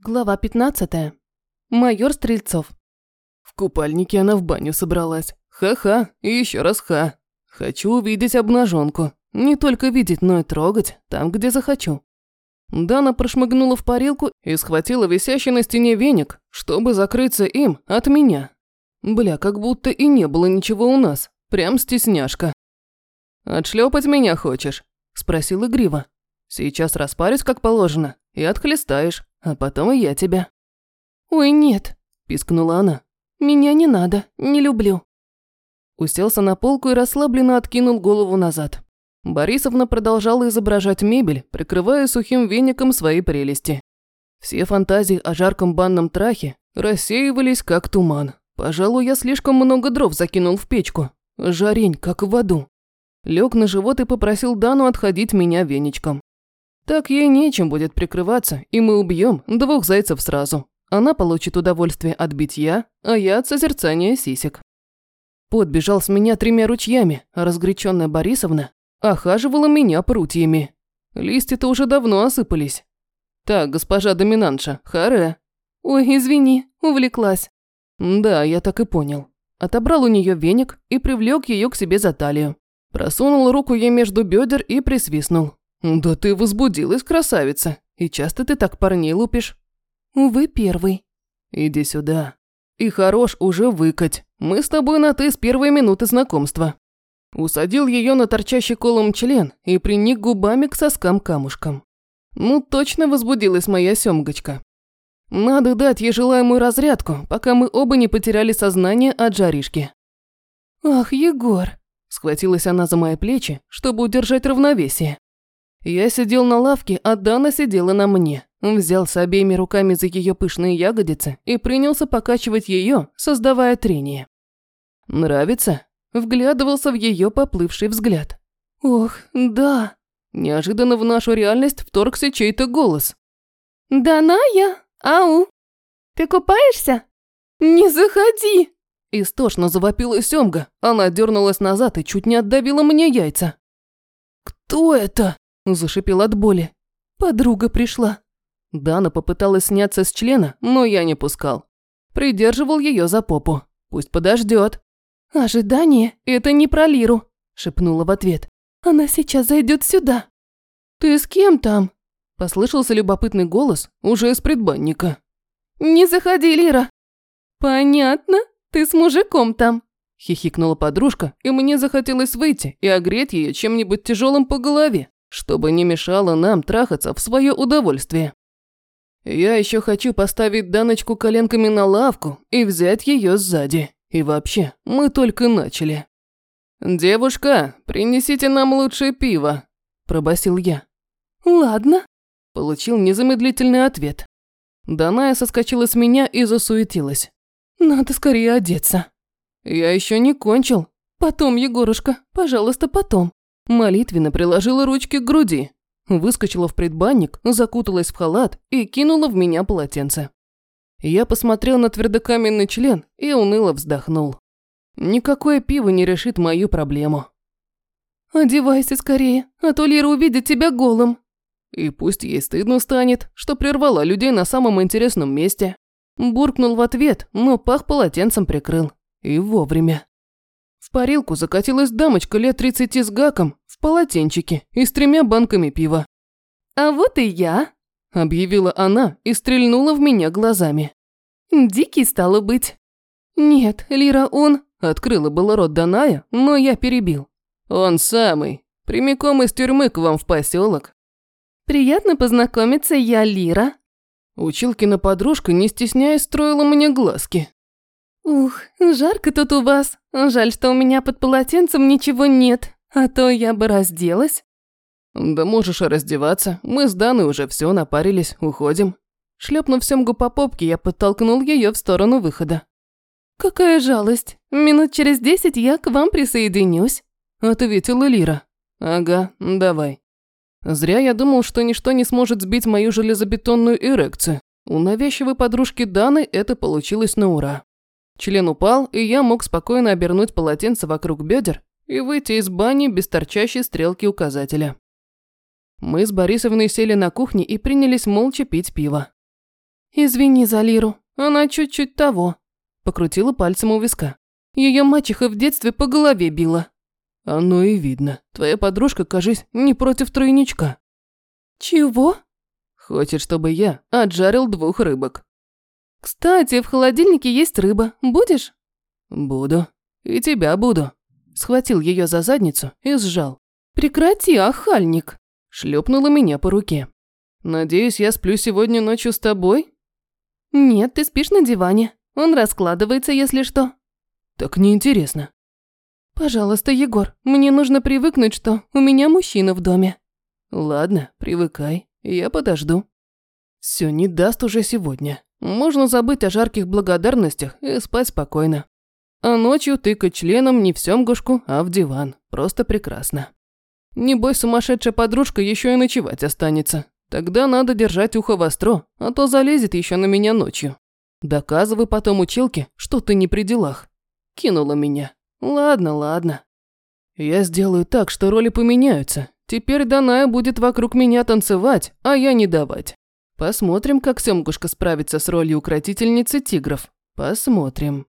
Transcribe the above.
Глава 15. Майор Стрельцов. В купальнике она в баню собралась. Ха-ха, и еще раз ха. Хочу увидеть обнаженку. Не только видеть, но и трогать, там, где захочу. Дана прошмыгнула в парилку и схватила висящий на стене веник, чтобы закрыться им от меня. Бля, как будто и не было ничего у нас. Прям стесняшка. «Отшлепать меня хочешь?» – спросил игриво. «Сейчас распарюсь, как положено, и отхлестаешь а потом и я тебя». «Ой, нет», – пискнула она. «Меня не надо, не люблю». Уселся на полку и расслабленно откинул голову назад. Борисовна продолжала изображать мебель, прикрывая сухим веником свои прелести. Все фантазии о жарком банном трахе рассеивались как туман. Пожалуй, я слишком много дров закинул в печку. Жарень, как в аду. Лег на живот и попросил Дану отходить меня веничком. Так ей нечем будет прикрываться, и мы убьем двух зайцев сразу. Она получит удовольствие от битья, а я от созерцания сисек. Пот бежал с меня тремя ручьями, а разгоряченная Борисовна охаживала меня прутьями. Листья-то уже давно осыпались. Так, госпожа доминантша, харе. Ой, извини, увлеклась. Да, я так и понял. Отобрал у нее веник и привлек ее к себе за талию. Просунул руку ей между бедер и присвистнул. «Да ты возбудилась, красавица. И часто ты так парней лупишь?» «Вы первый». «Иди сюда. И хорош уже выкать. Мы с тобой на «ты» с первой минуты знакомства». Усадил ее на торчащий колом член и приник губами к соскам-камушкам. Ну, точно возбудилась моя семгочка. Надо дать ей желаемую разрядку, пока мы оба не потеряли сознание от жаришки. «Ах, Егор!» Схватилась она за мои плечи, чтобы удержать равновесие. Я сидел на лавке, а Дана сидела на мне. Взялся обеими руками за ее пышные ягодицы и принялся покачивать ее, создавая трение. «Нравится?» Вглядывался в ее поплывший взгляд. «Ох, да!» Неожиданно в нашу реальность вторгся чей-то голос. «Даная? Ау! Ты купаешься? Не заходи!» Истошно завопила Семга. Она дернулась назад и чуть не отдавила мне яйца. «Кто это?» Зашипел от боли. Подруга пришла. Дана попыталась сняться с члена, но я не пускал. Придерживал ее за попу. Пусть подождет. «Ожидание – это не про Лиру», – шепнула в ответ. «Она сейчас зайдет сюда». «Ты с кем там?» – послышался любопытный голос уже из предбанника. «Не заходи, Лира». «Понятно, ты с мужиком там», – хихикнула подружка, и мне захотелось выйти и огреть ее чем-нибудь тяжелым по голове чтобы не мешало нам трахаться в свое удовольствие. Я еще хочу поставить Даночку коленками на лавку и взять ее сзади. И вообще, мы только начали. «Девушка, принесите нам лучшее пиво», – пробасил я. «Ладно», – получил незамедлительный ответ. Даная соскочила с меня и засуетилась. «Надо скорее одеться». «Я еще не кончил». «Потом, Егорушка, пожалуйста, потом». Молитвенно приложила ручки к груди, выскочила в предбанник, закуталась в халат и кинула в меня полотенце. Я посмотрел на твердокаменный член и уныло вздохнул. Никакое пиво не решит мою проблему. «Одевайся скорее, а то Лира увидит тебя голым». И пусть ей стыдно станет, что прервала людей на самом интересном месте. Буркнул в ответ, но пах полотенцем прикрыл. И вовремя. В парилку закатилась дамочка лет тридцати с гаком, в полотенчике и с тремя банками пива. «А вот и я», – объявила она и стрельнула в меня глазами. «Дикий стало быть». «Нет, Лира, он...» – открыла было рот Даная, но я перебил. «Он самый. Прямиком из тюрьмы к вам в поселок. «Приятно познакомиться, я Лира». Училкина подружка, не стесняясь, строила мне глазки. «Ух, жарко тут у вас. Жаль, что у меня под полотенцем ничего нет, а то я бы разделась». «Да можешь раздеваться. Мы с Даной уже все напарились, уходим». Шлепнув Семгу по попке, я подтолкнул ее в сторону выхода. «Какая жалость. Минут через десять я к вам присоединюсь», – ответила Лира. «Ага, давай». Зря я думал, что ничто не сможет сбить мою железобетонную эрекцию. У навязчивой подружки Даны это получилось на ура. Член упал, и я мог спокойно обернуть полотенце вокруг бедер и выйти из бани без торчащей стрелки указателя. Мы с Борисовной сели на кухне и принялись молча пить пиво. Извини за Лиру, она чуть-чуть того. Покрутила пальцем у виска. Ее мачеха в детстве по голове била. Оно и видно. Твоя подружка, кажись, не против тройничка. Чего? Хочет, чтобы я отжарил двух рыбок. Кстати, в холодильнике есть рыба. Будешь? Буду. И тебя буду. Схватил ее за задницу и сжал. Прекрати, охальник. Шлепнула меня по руке. Надеюсь, я сплю сегодня ночью с тобой? Нет, ты спишь на диване. Он раскладывается, если что. Так неинтересно. Пожалуйста, Егор, мне нужно привыкнуть, что у меня мужчина в доме. Ладно, привыкай, я подожду. Все не даст уже сегодня. Можно забыть о жарких благодарностях и спать спокойно. А ночью тыкать членом не в семгушку, а в диван. Просто прекрасно. Небось, сумасшедшая подружка еще и ночевать останется. Тогда надо держать ухо востро, а то залезет еще на меня ночью. Доказывай потом училке, что ты не при делах. Кинула меня. Ладно, ладно. Я сделаю так, что роли поменяются. Теперь Даная будет вокруг меня танцевать, а я не давать. Посмотрим, как Семгушка справится с ролью укротительницы тигров. Посмотрим.